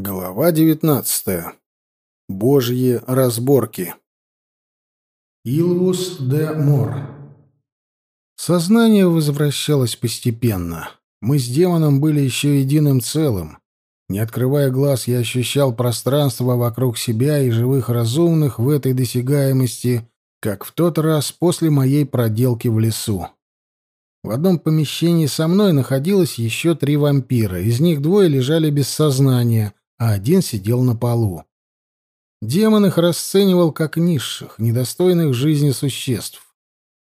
Глава 19. Божьи разборки. Илвус де Мор. Сознание возвращалось постепенно. Мы с демоном были еще единым целым. Не открывая глаз, я ощущал пространство вокруг себя и живых разумных в этой досягаемости, как в тот раз после моей проделки в лесу. В одном помещении со мной находилось еще три вампира. Из них двое лежали без сознания, а один сидел на полу. Демон их расценивал как низших, недостойных жизни существ.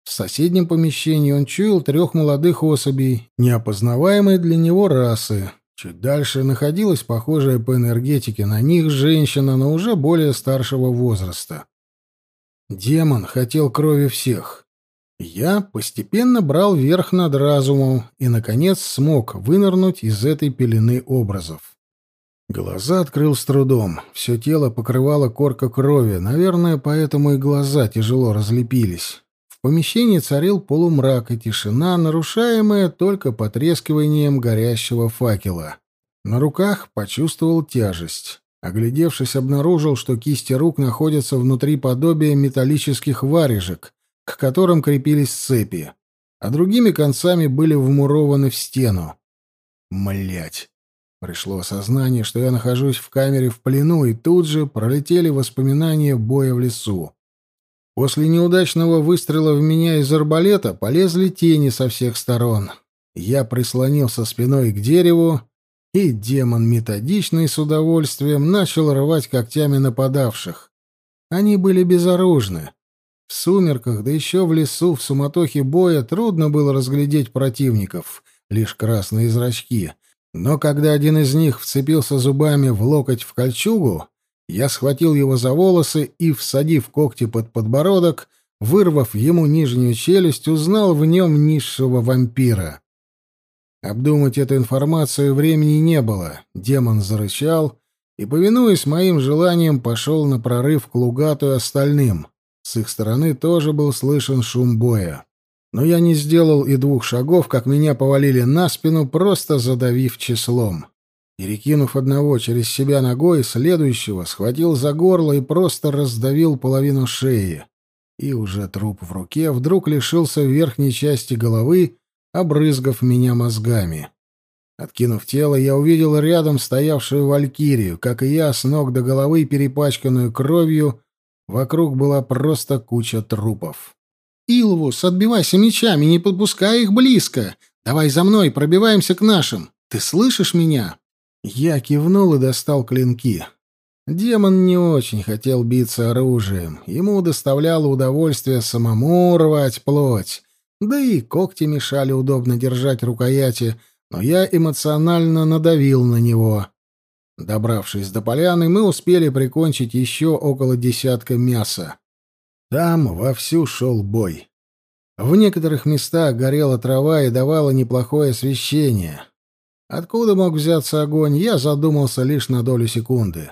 В соседнем помещении он чуял трех молодых особей, неопознаваемой для него расы. Чуть дальше находилась похожая по энергетике на них женщина, но уже более старшего возраста. Демон хотел крови всех. Я постепенно брал верх над разумом и, наконец, смог вынырнуть из этой пелены образов. Глаза открыл с трудом. Все тело покрывало корка крови, наверное, поэтому и глаза тяжело разлепились. В помещении царил полумрак и тишина, нарушаемая только потрескиванием горящего факела. На руках почувствовал тяжесть. Оглядевшись, обнаружил, что кисти рук находятся внутри подобия металлических варежек, к которым крепились цепи, а другими концами были вмурованы в стену. Млять! Пришло осознание, что я нахожусь в камере в плену, и тут же пролетели воспоминания боя в лесу. После неудачного выстрела в меня из арбалета полезли тени со всех сторон. Я прислонился спиной к дереву, и демон методично и с удовольствием начал рвать когтями нападавших. Они были безоружны. В сумерках, да еще в лесу, в суматохе боя трудно было разглядеть противников, лишь красные зрачки — но когда один из них вцепился зубами в локоть в кольчугу, я схватил его за волосы и, всадив когти под подбородок, вырвав ему нижнюю челюсть, узнал в нем низшего вампира. Обдумать эту информацию времени не было. Демон зарычал и, повинуясь моим желаниям, пошел на прорыв к Лугату и остальным. С их стороны тоже был слышен шум боя. Но я не сделал и двух шагов, как меня повалили на спину, просто задавив числом. Перекинув одного через себя ногой, следующего схватил за горло и просто раздавил половину шеи. И уже труп в руке вдруг лишился верхней части головы, обрызгав меня мозгами. Откинув тело, я увидел рядом стоявшую валькирию, как и я, с ног до головы перепачканную кровью, вокруг была просто куча трупов. Илвус, отбивайся мечами, не подпускай их близко. Давай за мной, пробиваемся к нашим. Ты слышишь меня?» Я кивнул и достал клинки. Демон не очень хотел биться оружием. Ему доставляло удовольствие самому рвать плоть. Да и когти мешали удобно держать рукояти, но я эмоционально надавил на него. Добравшись до поляны, мы успели прикончить еще около десятка мяса. Там вовсю шел бой. В некоторых местах горела трава и давала неплохое освещение. Откуда мог взяться огонь, я задумался лишь на долю секунды.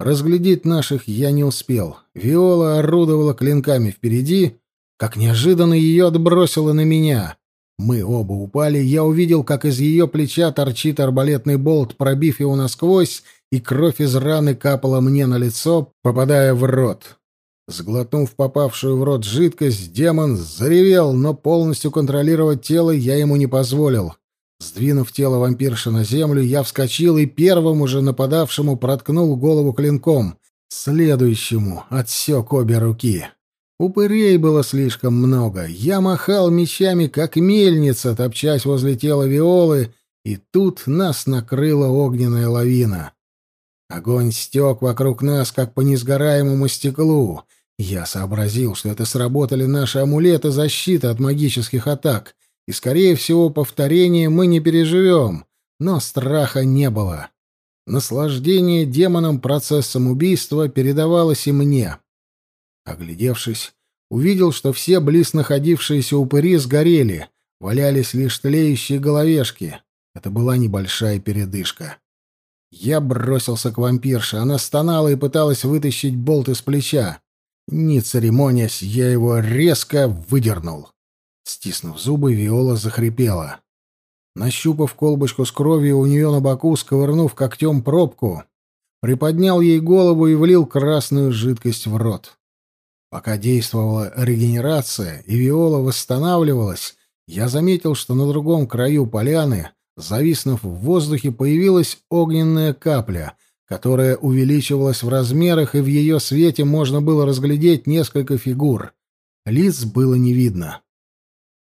Разглядеть наших я не успел. Виола орудовала клинками впереди, как неожиданно ее отбросило на меня. Мы оба упали, я увидел, как из ее плеча торчит арбалетный болт, пробив его насквозь, и кровь из раны капала мне на лицо, попадая в рот. Сглотнув попавшую в рот жидкость, демон заревел, но полностью контролировать тело я ему не позволил. Сдвинув тело вампирши на землю, я вскочил и первому же нападавшему проткнул голову клинком. Следующему отсек обе руки. Упырей было слишком много. Я махал мечами, как мельница, топчась возле тела Виолы, и тут нас накрыла огненная лавина. Огонь стек вокруг нас, как по несгораемому стеклу — я сообразил, что это сработали наши амулеты защиты от магических атак, и, скорее всего, повторение мы не переживем, но страха не было. Наслаждение демоном процессом убийства передавалось и мне. Оглядевшись, увидел, что все близ находившиеся упыри сгорели, валялись лишь тлеющие головешки. Это была небольшая передышка. Я бросился к вампирше. Она стонала и пыталась вытащить болт из плеча. Не церемонясь, я его резко выдернул. Стиснув зубы, Виола захрипела. Нащупав колбочку с кровью у нее на боку, сковырнув когтем пробку, приподнял ей голову и влил красную жидкость в рот. Пока действовала регенерация и Виола восстанавливалась, я заметил, что на другом краю поляны, зависнув в воздухе, появилась огненная капля, которая увеличивалась в размерах, и в ее свете можно было разглядеть несколько фигур. Лиц было не видно.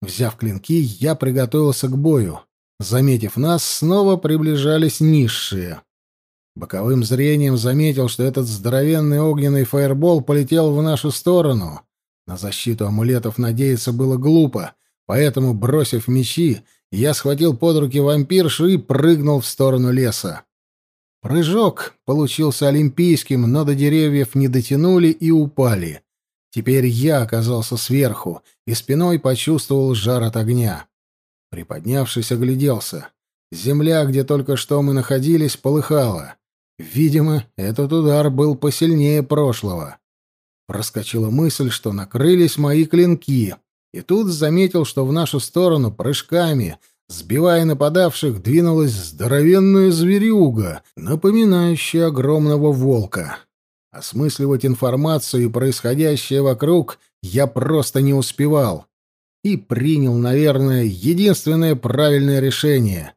Взяв клинки, я приготовился к бою. Заметив нас, снова приближались низшие. Боковым зрением заметил, что этот здоровенный огненный фаербол полетел в нашу сторону. На защиту амулетов надеяться было глупо, поэтому, бросив мечи, я схватил под руки вампиршу и прыгнул в сторону леса. Прыжок получился олимпийским, но до деревьев не дотянули и упали. Теперь я оказался сверху и спиной почувствовал жар от огня. Приподнявшись, огляделся. Земля, где только что мы находились, полыхала. Видимо, этот удар был посильнее прошлого. Проскочила мысль, что накрылись мои клинки, и тут заметил, что в нашу сторону прыжками сбивая нападавших, двинулась здоровенная зверюга, напоминающая огромного волка. Осмысливать информацию и происходящее вокруг я просто не успевал. И принял, наверное, единственное правильное решение.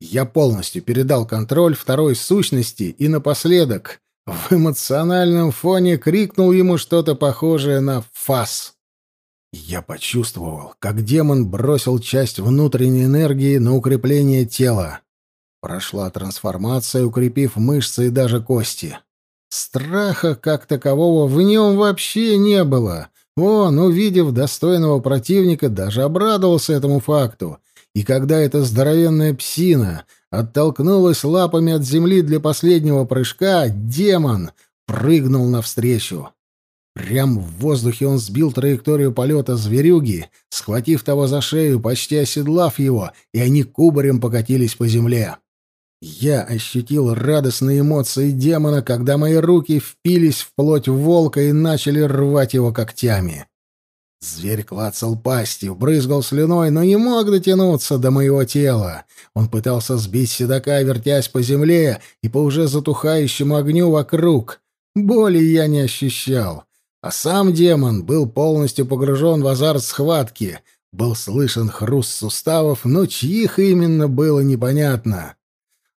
Я полностью передал контроль второй сущности и напоследок в эмоциональном фоне крикнул ему что-то похожее на «фас». Я почувствовал, как демон бросил часть внутренней энергии на укрепление тела. Прошла трансформация, укрепив мышцы и даже кости. Страха как такового в нем вообще не было. Он, увидев достойного противника, даже обрадовался этому факту. И когда эта здоровенная псина оттолкнулась лапами от земли для последнего прыжка, демон прыгнул навстречу. Прямо в воздухе он сбил траекторию полета зверюги, схватив того за шею, почти оседлав его, и они кубарем покатились по земле. Я ощутил радостные эмоции демона, когда мои руки впились в плоть волка и начали рвать его когтями. Зверь клацал пастью, брызгал слюной, но не мог дотянуться до моего тела. Он пытался сбить седока, вертясь по земле и по уже затухающему огню вокруг. Боли я не ощущал. А сам демон был полностью погружен в азарт схватки. Был слышен хруст суставов, но чьих именно было непонятно.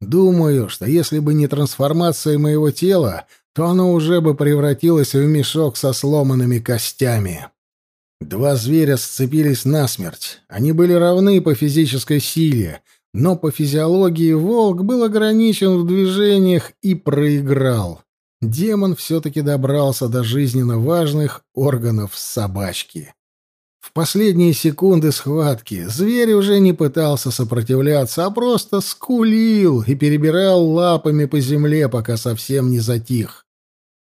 Думаю, что если бы не трансформация моего тела, то оно уже бы превратилось в мешок со сломанными костями. Два зверя сцепились насмерть. Они были равны по физической силе, но по физиологии волк был ограничен в движениях и проиграл демон все-таки добрался до жизненно важных органов собачки. В последние секунды схватки зверь уже не пытался сопротивляться, а просто скулил и перебирал лапами по земле, пока совсем не затих.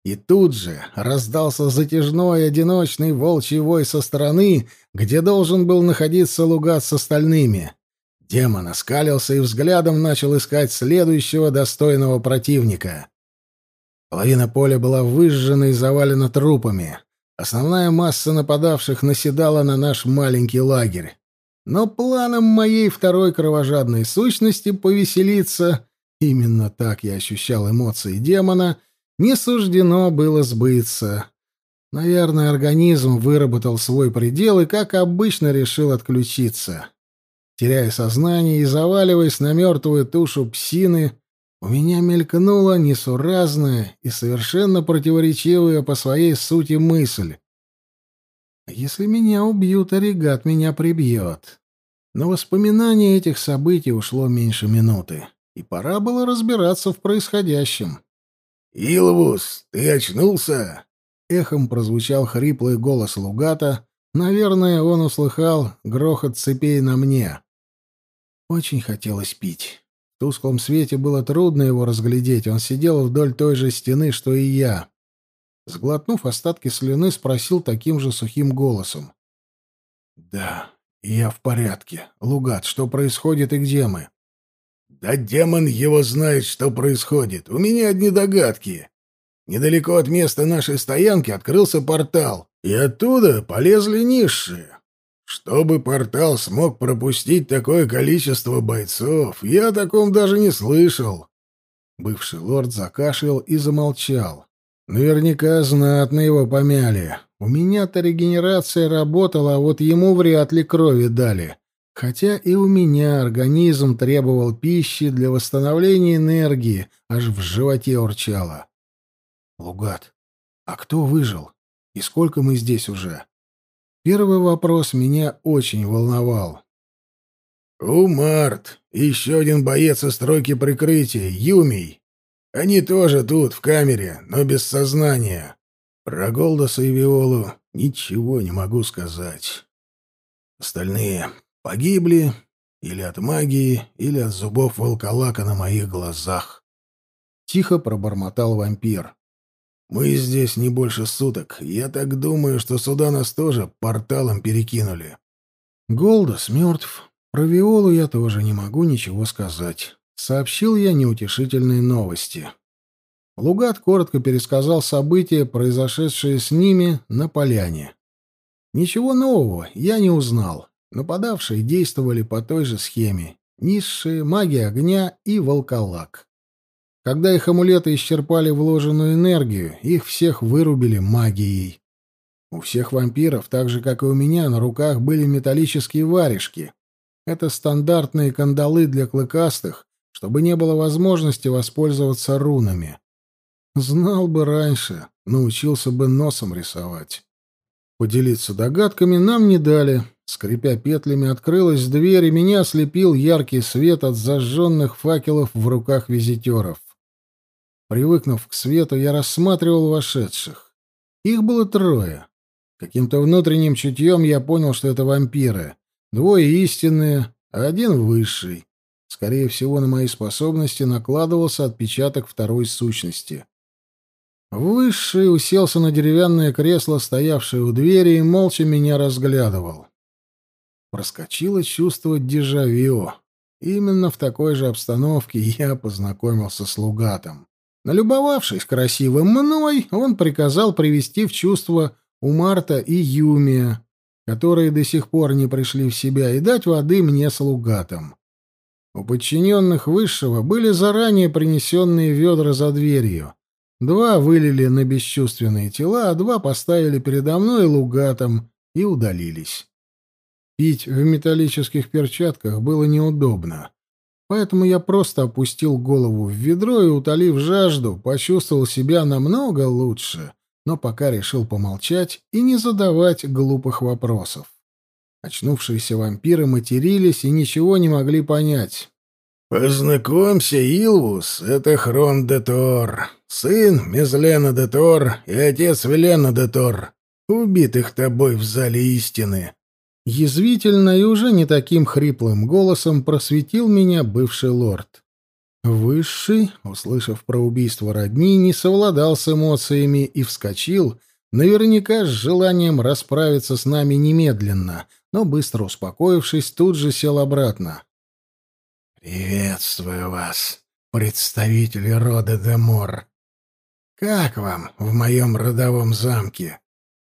И тут же раздался затяжной одиночный волчий вой со стороны, где должен был находиться Лугат с остальными. Демон оскалился и взглядом начал искать следующего достойного противника. Половина поля была выжжена и завалена трупами. Основная масса нападавших наседала на наш маленький лагерь. Но планом моей второй кровожадной сущности повеселиться, именно так я ощущал эмоции демона, не суждено было сбыться. Наверное, организм выработал свой предел и, как обычно, решил отключиться. Теряя сознание и заваливаясь на мертвую тушу псины, у меня мелькнула несуразная и совершенно противоречивая по своей сути мысль. «Если меня убьют, оригат меня прибьет». Но воспоминание этих событий ушло меньше минуты, и пора было разбираться в происходящем. «Илвус, ты очнулся?» — эхом прозвучал хриплый голос Лугата. Наверное, он услыхал грохот цепей на мне. Очень хотелось пить. В тусклом свете было трудно его разглядеть, он сидел вдоль той же стены, что и я. Сглотнув остатки слюны, спросил таким же сухим голосом. «Да, я в порядке. Лугат, что происходит и где мы?» «Да демон его знает, что происходит. У меня одни догадки. Недалеко от места нашей стоянки открылся портал, и оттуда полезли низшие. Чтобы портал смог пропустить такое количество бойцов, я о таком даже не слышал. Бывший лорд закашлял и замолчал. Наверняка знатно его помяли. У меня-то регенерация работала, а вот ему вряд ли крови дали. Хотя и у меня организм требовал пищи для восстановления энергии, аж в животе урчало. Лугат, а кто выжил? И сколько мы здесь уже? Первый вопрос меня очень волновал. «Умарт! Еще один боец из стройки прикрытия, Юмий. Они тоже тут, в камере, но без сознания. Про Голдоса и Виолу ничего не могу сказать. Остальные погибли или от магии, или от зубов волколака на моих глазах». Тихо пробормотал вампир. Мы здесь не больше суток. Я так думаю, что сюда нас тоже порталом перекинули. Голдос мертв. Про Виолу я тоже не могу ничего сказать. Сообщил я неутешительные новости. Лугат коротко пересказал события, произошедшие с ними на поляне. Ничего нового я не узнал. Нападавшие действовали по той же схеме. Низшие, маги огня и волколак. Когда их амулеты исчерпали вложенную энергию, их всех вырубили магией. У всех вампиров, так же, как и у меня, на руках были металлические варежки. Это стандартные кандалы для клыкастых, чтобы не было возможности воспользоваться рунами. Знал бы раньше, научился бы носом рисовать. Поделиться догадками нам не дали. Скрипя петлями, открылась дверь, и меня ослепил яркий свет от зажженных факелов в руках визитеров. Привыкнув к свету, я рассматривал вошедших. Их было трое. Каким-то внутренним чутьем я понял, что это вампиры. Двое истинные, а один высший. Скорее всего, на мои способности накладывался отпечаток второй сущности. Высший уселся на деревянное кресло, стоявшее у двери, и молча меня разглядывал. Проскочило чувство дежавю. Именно в такой же обстановке я познакомился с Лугатом. Налюбовавшись красивым мной, он приказал привести в чувство у Марта и Юмия, которые до сих пор не пришли в себя, и дать воды мне с лугатом. У подчиненных высшего были заранее принесенные ведра за дверью. Два вылили на бесчувственные тела, а два поставили передо мной лугатом и удалились. Пить в металлических перчатках было неудобно поэтому я просто опустил голову в ведро и, утолив жажду, почувствовал себя намного лучше, но пока решил помолчать и не задавать глупых вопросов. Очнувшиеся вампиры матерились и ничего не могли понять. «Познакомься, Илвус, это Хрон де Тор, сын Мезлена де Тор и отец Велена де Тор, убитых тобой в Зале Истины», Язвительно и уже не таким хриплым голосом просветил меня бывший лорд. Высший, услышав про убийство родни, не совладал с эмоциями и вскочил, наверняка с желанием расправиться с нами немедленно, но, быстро успокоившись, тут же сел обратно. «Приветствую вас, представители рода Демор. Как вам в моем родовом замке?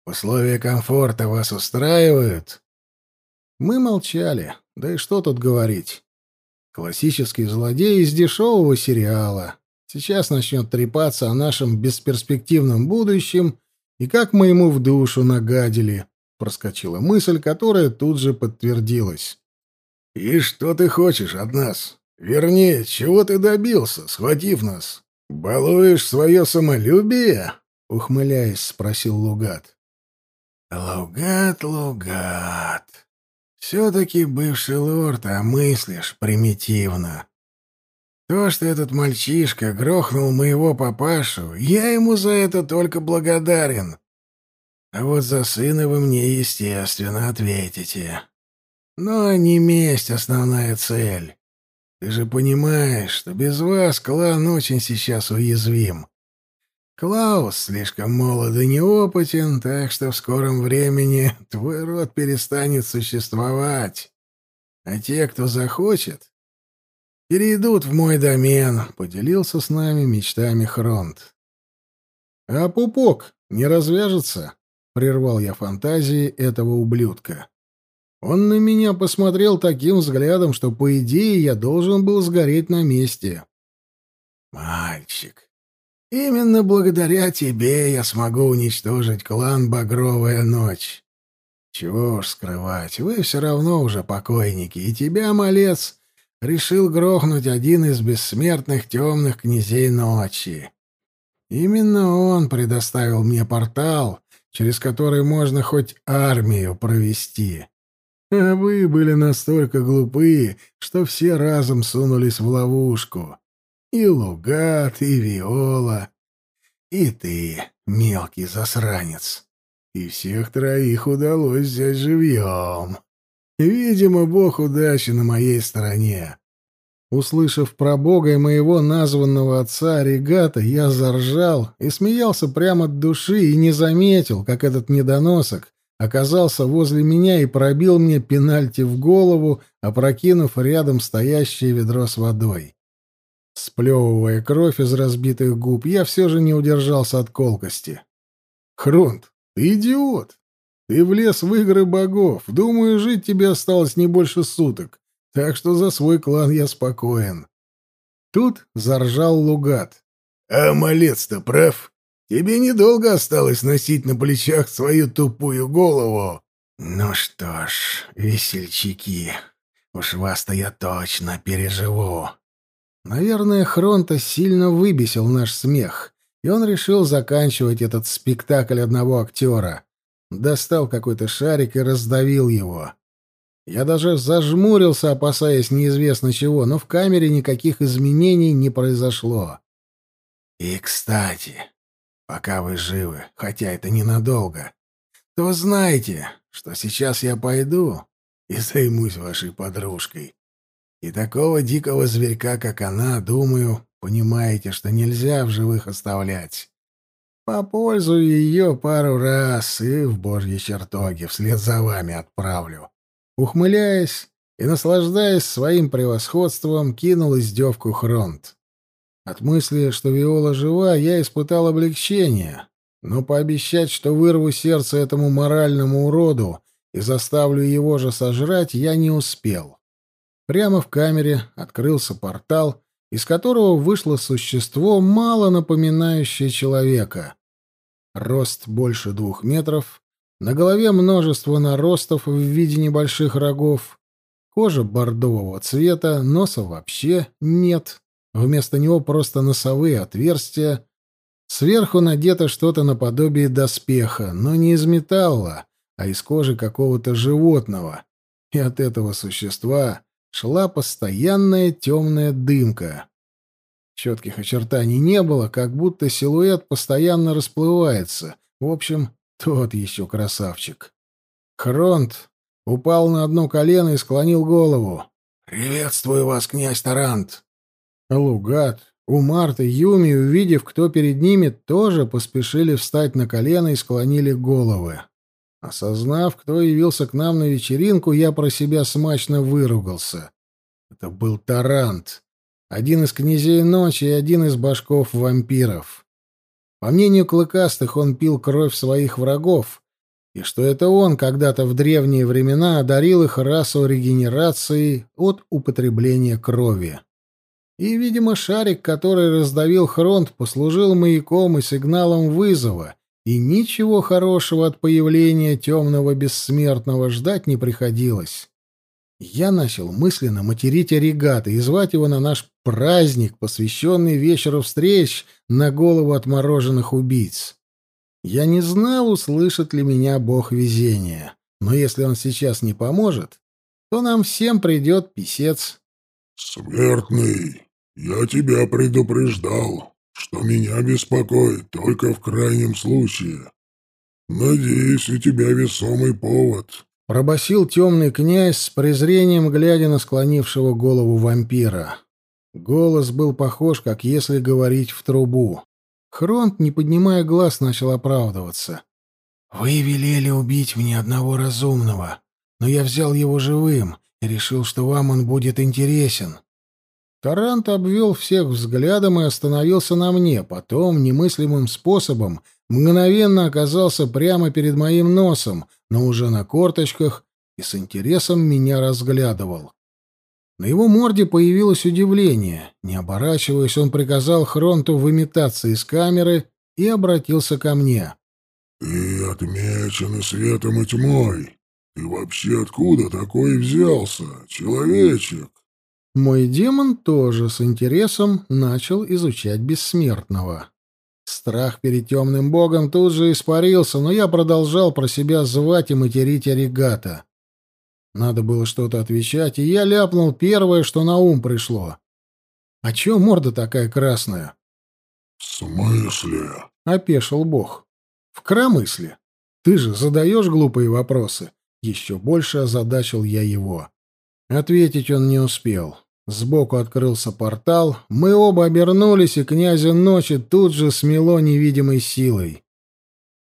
Условия комфорта вас устраивают?» Мы молчали. Да и что тут говорить? Классический злодей из дешевого сериала. Сейчас начнет трепаться о нашем бесперспективном будущем и как мы ему в душу нагадили. Проскочила мысль, которая тут же подтвердилась. «И что ты хочешь от нас? Вернее, чего ты добился, схватив нас? Балуешь свое самолюбие?» — ухмыляясь, спросил Лугат. «Лугат, Лугат!» Все-таки бывший лорд, а мыслишь примитивно. То, что этот мальчишка грохнул моего папашу, я ему за это только благодарен. А вот за сына вы мне, естественно, ответите. Но не месть основная цель. Ты же понимаешь, что без вас клан очень сейчас уязвим. Клаус слишком молод и неопытен, так что в скором времени твой род перестанет существовать. А те, кто захочет, перейдут в мой домен», — поделился с нами мечтами Хронт. «А пупок не развяжется?» — прервал я фантазии этого ублюдка. Он на меня посмотрел таким взглядом, что, по идее, я должен был сгореть на месте. «Мальчик, Именно благодаря тебе я смогу уничтожить клан «Багровая ночь». Чего уж скрывать, вы все равно уже покойники, и тебя, малец, решил грохнуть один из бессмертных темных князей ночи. Именно он предоставил мне портал, через который можно хоть армию провести. А вы были настолько глупые, что все разом сунулись в ловушку». И Лугат, и Виола, и ты, мелкий засранец. И всех троих удалось взять живьем. Видимо, бог удачи на моей стороне. Услышав про бога и моего названного отца Регата, я заржал и смеялся прямо от души и не заметил, как этот недоносок оказался возле меня и пробил мне пенальти в голову, опрокинув рядом стоящее ведро с водой. Сплевывая кровь из разбитых губ, я все же не удержался от колкости. «Хронт, ты идиот! Ты влез в игры богов. Думаю, жить тебе осталось не больше суток, так что за свой клан я спокоен». Тут заржал Лугат. «А малец-то прав. Тебе недолго осталось носить на плечах свою тупую голову». «Ну что ж, весельчаки, уж вас-то я точно переживу». Наверное, Хронта сильно выбесил наш смех, и он решил заканчивать этот спектакль одного актера. Достал какой-то шарик и раздавил его. Я даже зажмурился, опасаясь неизвестно чего, но в камере никаких изменений не произошло. И, кстати, пока вы живы, хотя это ненадолго, то знайте, что сейчас я пойду и займусь вашей подружкой. И такого дикого зверька, как она, думаю, понимаете, что нельзя в живых оставлять. Попользую ее пару раз и в божьи чертоги вслед за вами отправлю. Ухмыляясь и наслаждаясь своим превосходством, кинул издевку Хронт. От мысли, что Виола жива, я испытал облегчение, но пообещать, что вырву сердце этому моральному уроду и заставлю его же сожрать, я не успел. — Прямо в камере открылся портал, из которого вышло существо, мало напоминающее человека. Рост больше двух метров, на голове множество наростов в виде небольших рогов, кожа бордового цвета, носа вообще нет, вместо него просто носовые отверстия. Сверху надето что-то наподобие доспеха, но не из металла, а из кожи какого-то животного. И от этого существа шла постоянная темная дымка. Четких очертаний не было, как будто силуэт постоянно расплывается. В общем, тот еще красавчик. Хронт упал на одно колено и склонил голову. «Приветствую вас, князь Тарант!» Лугат, Умарт и Юми, увидев, кто перед ними, тоже поспешили встать на колено и склонили головы. Осознав, кто явился к нам на вечеринку, я про себя смачно выругался. Это был Тарант, один из князей ночи и один из башков-вампиров. По мнению клыкастых, он пил кровь своих врагов, и что это он когда-то в древние времена одарил их расу регенерации от употребления крови. И, видимо, шарик, который раздавил Хронт, послужил маяком и сигналом вызова, и ничего хорошего от появления темного бессмертного ждать не приходилось. Я начал мысленно материть Оригата и звать его на наш праздник, посвященный вечеру встреч на голову отмороженных убийц. Я не знал, услышит ли меня бог везения, но если он сейчас не поможет, то нам всем придет писец. «Смертный, я тебя предупреждал», что меня беспокоит только в крайнем случае. Надеюсь, у тебя весомый повод». Пробасил темный князь с презрением, глядя на склонившего голову вампира. Голос был похож, как если говорить в трубу. Хронт, не поднимая глаз, начал оправдываться. «Вы велели убить мне одного разумного, но я взял его живым и решил, что вам он будет интересен. Тарант обвел всех взглядом и остановился на мне, потом немыслимым способом мгновенно оказался прямо перед моим носом, но уже на корточках и с интересом меня разглядывал. На его морде появилось удивление. Не оборачиваясь, он приказал Хронту выметаться из камеры и обратился ко мне. «Ты отмечен светом и тьмой. Ты вообще откуда такой взялся, человечек?» Мой демон тоже с интересом начал изучать бессмертного. Страх перед темным богом тут же испарился, но я продолжал про себя звать и материть оригата. Надо было что-то отвечать, и я ляпнул первое, что на ум пришло. «А чё морда такая красная?» «В смысле?» — опешил бог. «В кромысле. Ты же задаешь глупые вопросы». Еще больше озадачил я его. Ответить он не успел. Сбоку открылся портал, мы оба обернулись, и князя ночи тут же смело невидимой силой.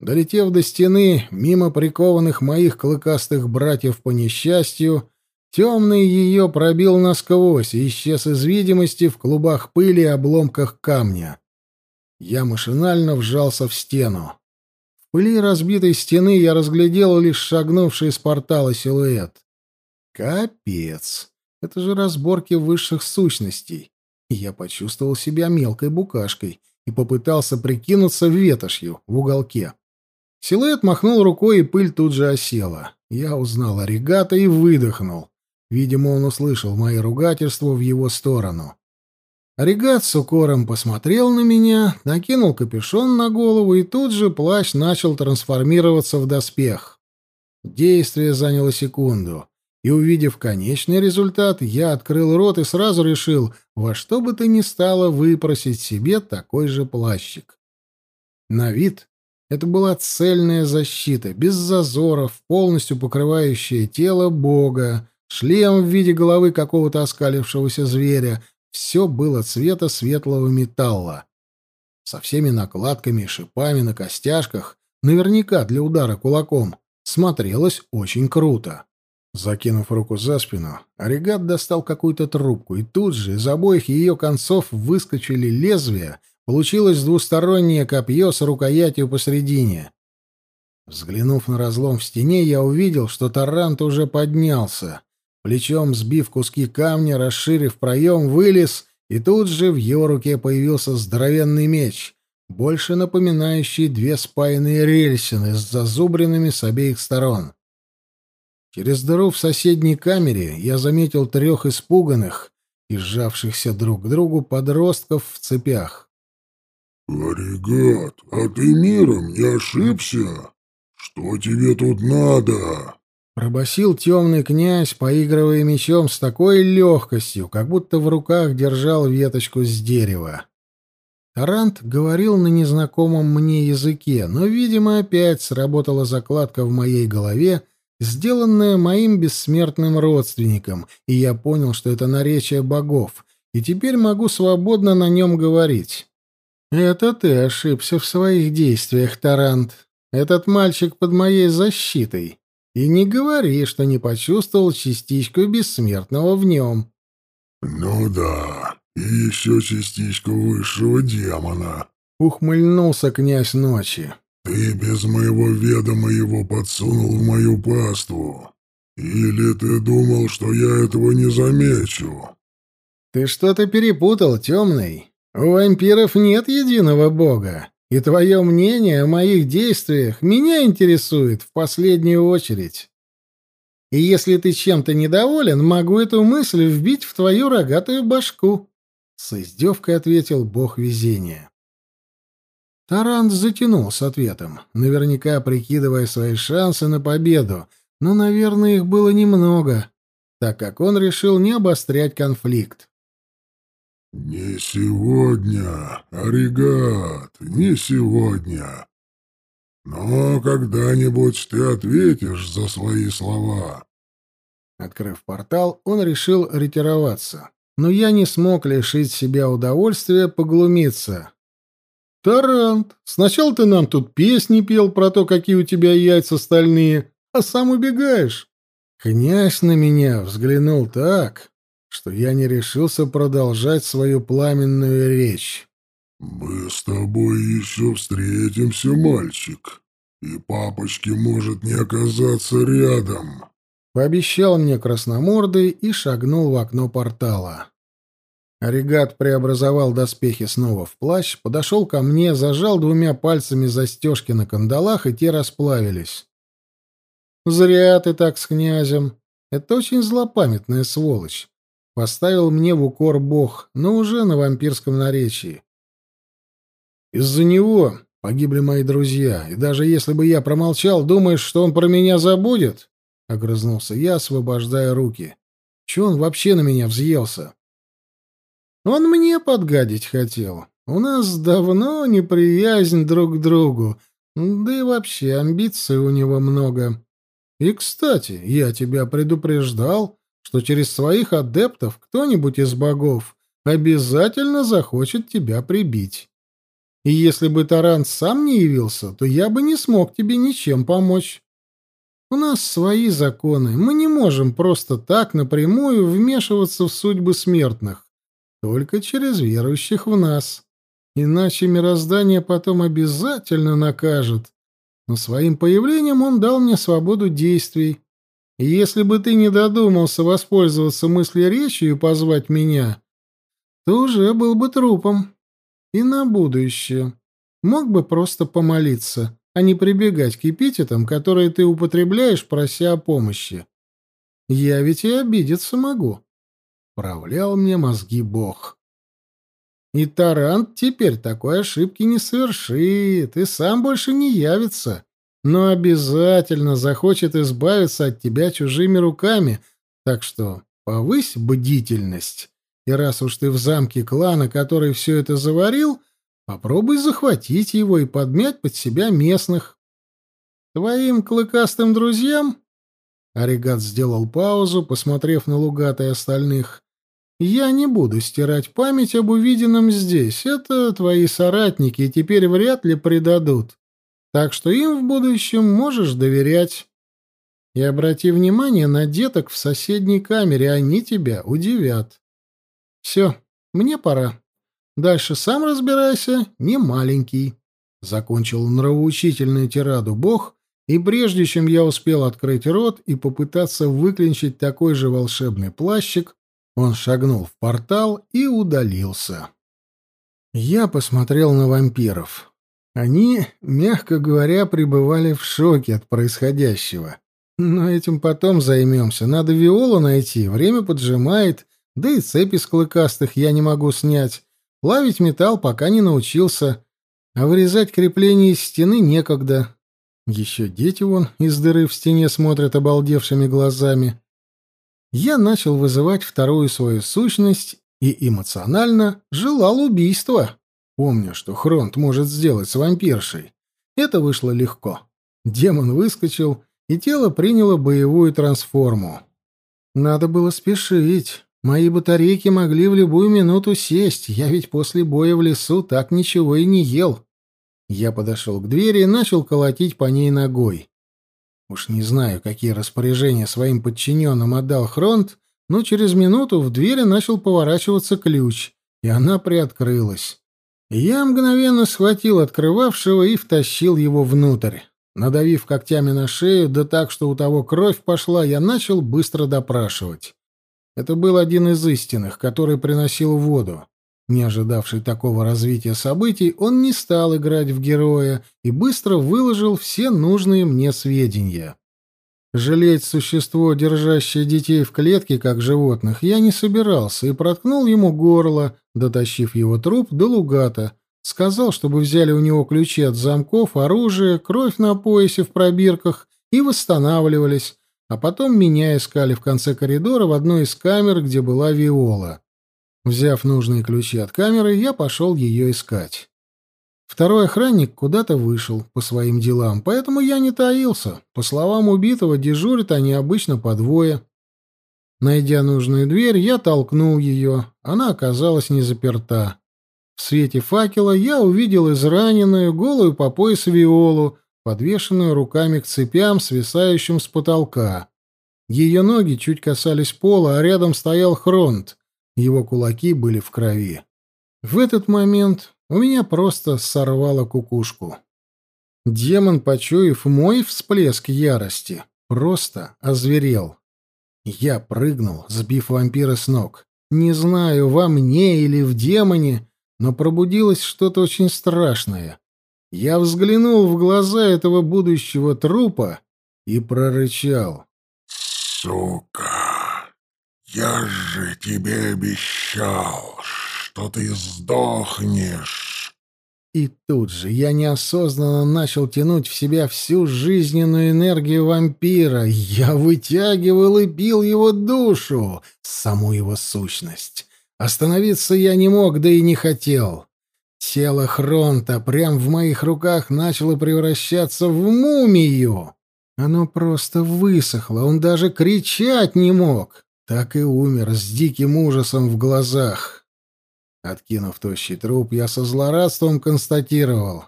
Долетев до стены, мимо прикованных моих клыкастых братьев по несчастью, темный ее пробил насквозь и исчез из видимости в клубах пыли и обломках камня. Я машинально вжался в стену. В пыли разбитой стены я разглядел лишь шагнувший из портала силуэт. Капец! Это же разборки высших сущностей. Я почувствовал себя мелкой букашкой и попытался прикинуться ветошью в уголке. Силуэт махнул рукой, и пыль тут же осела. Я узнал оригата и выдохнул. Видимо, он услышал мои ругательства в его сторону. Оригат с укором посмотрел на меня, накинул капюшон на голову, и тут же плащ начал трансформироваться в доспех. Действие заняло секунду. И увидев конечный результат, я открыл рот и сразу решил, во что бы то ни стало выпросить себе такой же плащик. На вид это была цельная защита, без зазоров, полностью покрывающая тело бога, шлем в виде головы какого-то оскалившегося зверя, все было цвета светлого металла. Со всеми накладками и шипами на костяшках, наверняка для удара кулаком, смотрелось очень круто. Закинув руку за спину, Оригат достал какую-то трубку, и тут же из обоих ее концов выскочили лезвия, получилось двустороннее копье с рукоятью посередине. Взглянув на разлом в стене, я увидел, что Тарант уже поднялся. Плечом сбив куски камня, расширив проем, вылез, и тут же в его руке появился здоровенный меч, больше напоминающий две спаянные рельсины с зазубренными с обеих сторон — Через дыру в соседней камере я заметил трех испуганных и сжавшихся друг к другу подростков в цепях. «Варигат, а ты миром не ошибся? Что тебе тут надо?» Пробасил темный князь, поигрывая мечом с такой легкостью, как будто в руках держал веточку с дерева. Тарант говорил на незнакомом мне языке, но, видимо, опять сработала закладка в моей голове — сделанное моим бессмертным родственником, и я понял, что это наречие богов, и теперь могу свободно на нем говорить. «Это ты ошибся в своих действиях, Тарант. Этот мальчик под моей защитой. И не говори, что не почувствовал частичку бессмертного в нем». «Ну да, и еще частичку высшего демона», — ухмыльнулся князь ночи. Ты без моего ведома его подсунул в мою паству. Или ты думал, что я этого не замечу? Ты что-то перепутал, темный. У вампиров нет единого бога. И твое мнение о моих действиях меня интересует в последнюю очередь. И если ты чем-то недоволен, могу эту мысль вбить в твою рогатую башку. С издевкой ответил бог везения. Таран затянул с ответом, наверняка прикидывая свои шансы на победу, но, наверное, их было немного, так как он решил не обострять конфликт. «Не сегодня, Оригат, не сегодня. Но когда-нибудь ты ответишь за свои слова». Открыв портал, он решил ретироваться. Но я не смог лишить себя удовольствия поглумиться. «Тарант, сначала ты нам тут песни пел про то, какие у тебя яйца стальные, а сам убегаешь». Князь на меня взглянул так, что я не решился продолжать свою пламенную речь. «Мы с тобой еще встретимся, мальчик, и папочки может не оказаться рядом», — пообещал мне красномордый и шагнул в окно портала. Регат преобразовал доспехи снова в плащ, подошел ко мне, зажал двумя пальцами застежки на кандалах, и те расплавились. «Зря ты так с князем. Это очень злопамятная сволочь. Поставил мне в укор бог, но уже на вампирском наречии. Из-за него погибли мои друзья, и даже если бы я промолчал, думаешь, что он про меня забудет?» — огрызнулся я, освобождая руки. «Чего он вообще на меня взъелся?» Он мне подгадить хотел. У нас давно неприязнь друг к другу, да и вообще амбиций у него много. И, кстати, я тебя предупреждал, что через своих адептов кто-нибудь из богов обязательно захочет тебя прибить. И если бы Таран сам не явился, то я бы не смог тебе ничем помочь. У нас свои законы, мы не можем просто так напрямую вмешиваться в судьбы смертных только через верующих в нас. Иначе мироздание потом обязательно накажет. Но своим появлением он дал мне свободу действий. И если бы ты не додумался воспользоваться мыслеречью и позвать меня, то уже был бы трупом. И на будущее. Мог бы просто помолиться, а не прибегать к эпитетам, которые ты употребляешь, прося о помощи. Я ведь и обидеться могу. Управлял мне мозги бог. И Тарант теперь такой ошибки не совершит и сам больше не явится, но обязательно захочет избавиться от тебя чужими руками, так что повысь бдительность. И раз уж ты в замке клана, который все это заварил, попробуй захватить его и подмять под себя местных. Твоим клыкастым друзьям...» Оригат сделал паузу, посмотрев на Лугата и остальных. Я не буду стирать память об увиденном здесь. Это твои соратники и теперь вряд ли предадут. Так что им в будущем можешь доверять. И обрати внимание на деток в соседней камере, они тебя удивят. Все, мне пора. Дальше сам разбирайся, не маленький. Закончил нравоучительную тираду бог, и прежде чем я успел открыть рот и попытаться выклинчить такой же волшебный плащик, он шагнул в портал и удалился. Я посмотрел на вампиров. Они, мягко говоря, пребывали в шоке от происходящего. Но этим потом займемся. Надо Виолу найти, время поджимает, да и цепи с клыкастых я не могу снять. Плавить металл пока не научился, а вырезать крепление из стены некогда. Еще дети вон из дыры в стене смотрят обалдевшими глазами я начал вызывать вторую свою сущность и эмоционально желал убийства. Помню, что Хронт может сделать с вампиршей. Это вышло легко. Демон выскочил, и тело приняло боевую трансформу. Надо было спешить. Мои батарейки могли в любую минуту сесть. Я ведь после боя в лесу так ничего и не ел. Я подошел к двери и начал колотить по ней ногой. Уж не знаю, какие распоряжения своим подчиненным отдал Хронт, но через минуту в двери начал поворачиваться ключ, и она приоткрылась. Я мгновенно схватил открывавшего и втащил его внутрь. Надавив когтями на шею, да так, что у того кровь пошла, я начал быстро допрашивать. Это был один из истинных, который приносил воду. Не ожидавший такого развития событий, он не стал играть в героя и быстро выложил все нужные мне сведения. Жалеть существо, держащее детей в клетке, как животных, я не собирался и проткнул ему горло, дотащив его труп до лугата. Сказал, чтобы взяли у него ключи от замков, оружие, кровь на поясе в пробирках и восстанавливались, а потом меня искали в конце коридора в одной из камер, где была Виола. Взяв нужные ключи от камеры, я пошел ее искать. Второй охранник куда-то вышел по своим делам, поэтому я не таился. По словам убитого, дежурят они обычно по двое. Найдя нужную дверь, я толкнул ее. Она оказалась не заперта. В свете факела я увидел израненную, голую по пояс виолу, подвешенную руками к цепям, свисающим с потолка. Ее ноги чуть касались пола, а рядом стоял Хронт. Его кулаки были в крови. В этот момент у меня просто сорвало кукушку. Демон, почуяв мой всплеск ярости, просто озверел. Я прыгнул, сбив вампира с ног. Не знаю, во мне или в демоне, но пробудилось что-то очень страшное. Я взглянул в глаза этого будущего трупа и прорычал. «Сука!» Я же тебе обещал, что ты сдохнешь. И тут же я неосознанно начал тянуть в себя всю жизненную энергию вампира. Я вытягивал и бил его душу, саму его сущность. Остановиться я не мог, да и не хотел. Тело Хронта прямо в моих руках начало превращаться в мумию. Оно просто высохло, он даже кричать не мог. Так и умер, с диким ужасом в глазах. Откинув тощий труп, я со злорадством констатировал.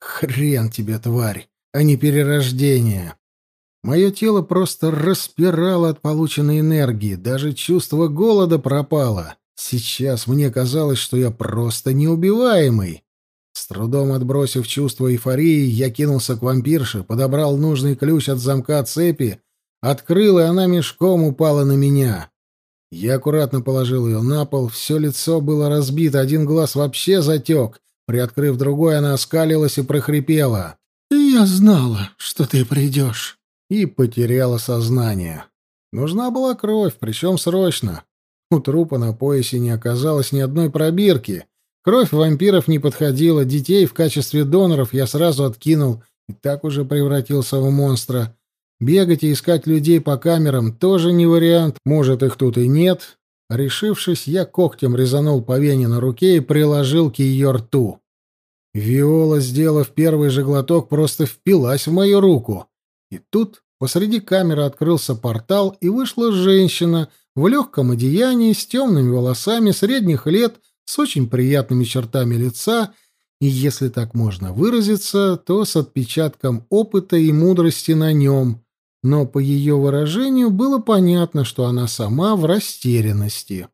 «Хрен тебе, тварь, а не перерождение!» Мое тело просто распирало от полученной энергии, даже чувство голода пропало. Сейчас мне казалось, что я просто неубиваемый. С трудом отбросив чувство эйфории, я кинулся к вампирше, подобрал нужный ключ от замка цепи Открыла, и она мешком упала на меня. Я аккуратно положил ее на пол, все лицо было разбито, один глаз вообще затек. Приоткрыв другой, она оскалилась и прохрипела. «Я знала, что ты придешь». И потеряла сознание. Нужна была кровь, причем срочно. У трупа на поясе не оказалось ни одной пробирки. Кровь вампиров не подходила, детей в качестве доноров я сразу откинул и так уже превратился в монстра. Бегать и искать людей по камерам тоже не вариант, может, их тут и нет. Решившись, я когтем резанул по вене на руке и приложил к ее рту. Виола, сделав первый же глоток, просто впилась в мою руку. И тут посреди камеры открылся портал, и вышла женщина в легком одеянии, с темными волосами, средних лет, с очень приятными чертами лица и, если так можно выразиться, то с отпечатком опыта и мудрости на нем, но по ее выражению было понятно, что она сама в растерянности.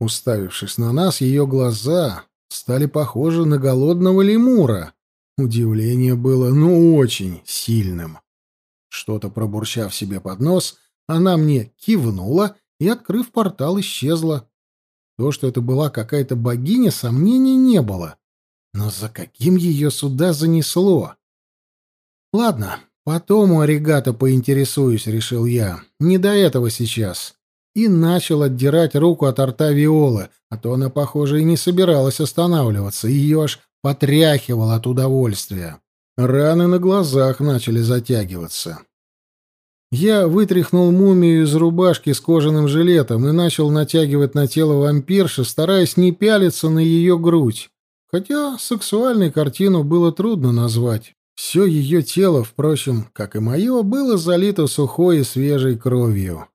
Уставившись на нас, ее глаза стали похожи на голодного лемура. Удивление было, ну, очень сильным. Что-то пробурчав себе под нос, она мне кивнула и, открыв портал, исчезла. То, что это была какая-то богиня, сомнений не было. Но за каким ее сюда занесло? Ладно, «Потом у Оригата поинтересуюсь», — решил я. «Не до этого сейчас». И начал отдирать руку от рта Виолы, а то она, похоже, и не собиралась останавливаться, ее аж потряхивало от удовольствия. Раны на глазах начали затягиваться. Я вытряхнул мумию из рубашки с кожаным жилетом и начал натягивать на тело вампирши, стараясь не пялиться на ее грудь, хотя сексуальной картину было трудно назвать. Все ее тело, впрочем, как и мое, было залито сухой и свежей кровью.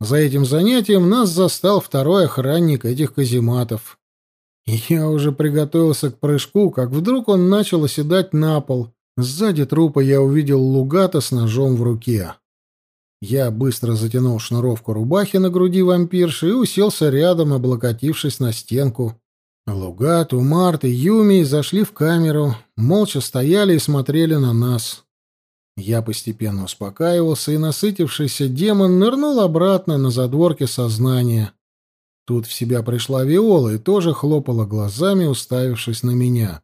За этим занятием нас застал второй охранник этих казематов. Я уже приготовился к прыжку, как вдруг он начал оседать на пол. Сзади трупа я увидел Лугата с ножом в руке. Я быстро затянул шнуровку рубахи на груди вампирши и уселся рядом, облокотившись на стенку, Лугат, Умарт и Юми зашли в камеру, молча стояли и смотрели на нас. Я постепенно успокаивался, и насытившийся демон нырнул обратно на задворки сознания. Тут в себя пришла Виола и тоже хлопала глазами, уставившись на меня.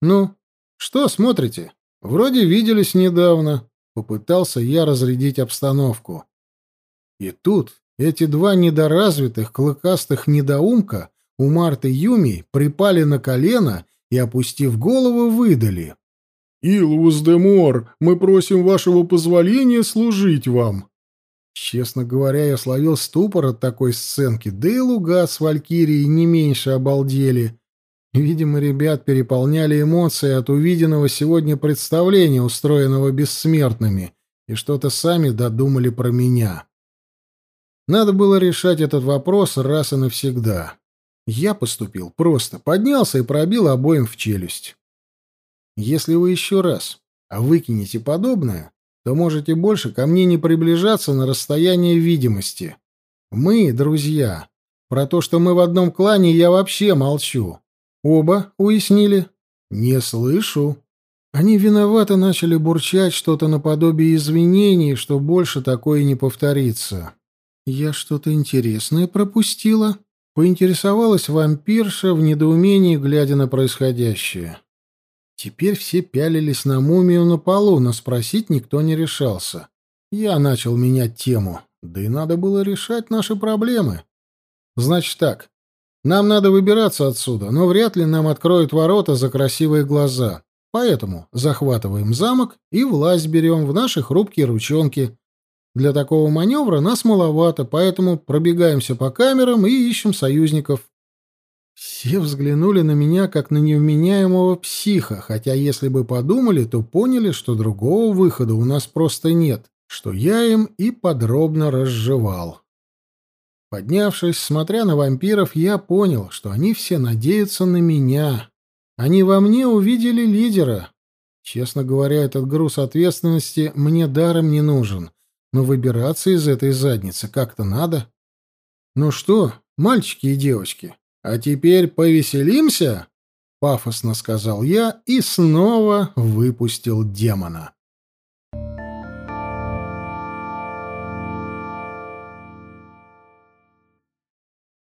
«Ну, что смотрите? Вроде виделись недавно», — попытался я разрядить обстановку. И тут эти два недоразвитых клыкастых недоумка у Марты Юми припали на колено и, опустив голову, выдали. «Илвус де Мор, мы просим вашего позволения служить вам!» Честно говоря, я словил ступор от такой сценки, да и Луга с Валькирией не меньше обалдели. Видимо, ребят переполняли эмоции от увиденного сегодня представления, устроенного бессмертными, и что-то сами додумали про меня. Надо было решать этот вопрос раз и навсегда. Я поступил просто, поднялся и пробил обоим в челюсть. Если вы еще раз выкинете подобное, то можете больше ко мне не приближаться на расстояние видимости. Мы друзья. Про то, что мы в одном клане, я вообще молчу. Оба уяснили? Не слышу. Они виновато начали бурчать что-то наподобие извинений, что больше такое не повторится. Я что-то интересное пропустила. Поинтересовалась вампирша в недоумении, глядя на происходящее. Теперь все пялились на мумию на полу, но спросить никто не решался. Я начал менять тему. Да и надо было решать наши проблемы. Значит так, нам надо выбираться отсюда, но вряд ли нам откроют ворота за красивые глаза. Поэтому захватываем замок и власть берем в наши хрупкие ручонки, для такого маневра нас маловато, поэтому пробегаемся по камерам и ищем союзников. Все взглянули на меня, как на невменяемого психа, хотя если бы подумали, то поняли, что другого выхода у нас просто нет, что я им и подробно разжевал. Поднявшись, смотря на вампиров, я понял, что они все надеются на меня. Они во мне увидели лидера. Честно говоря, этот груз ответственности мне даром не нужен — но выбираться из этой задницы как-то надо. Ну что, мальчики и девочки, а теперь повеселимся? Пафосно сказал я и снова выпустил демона.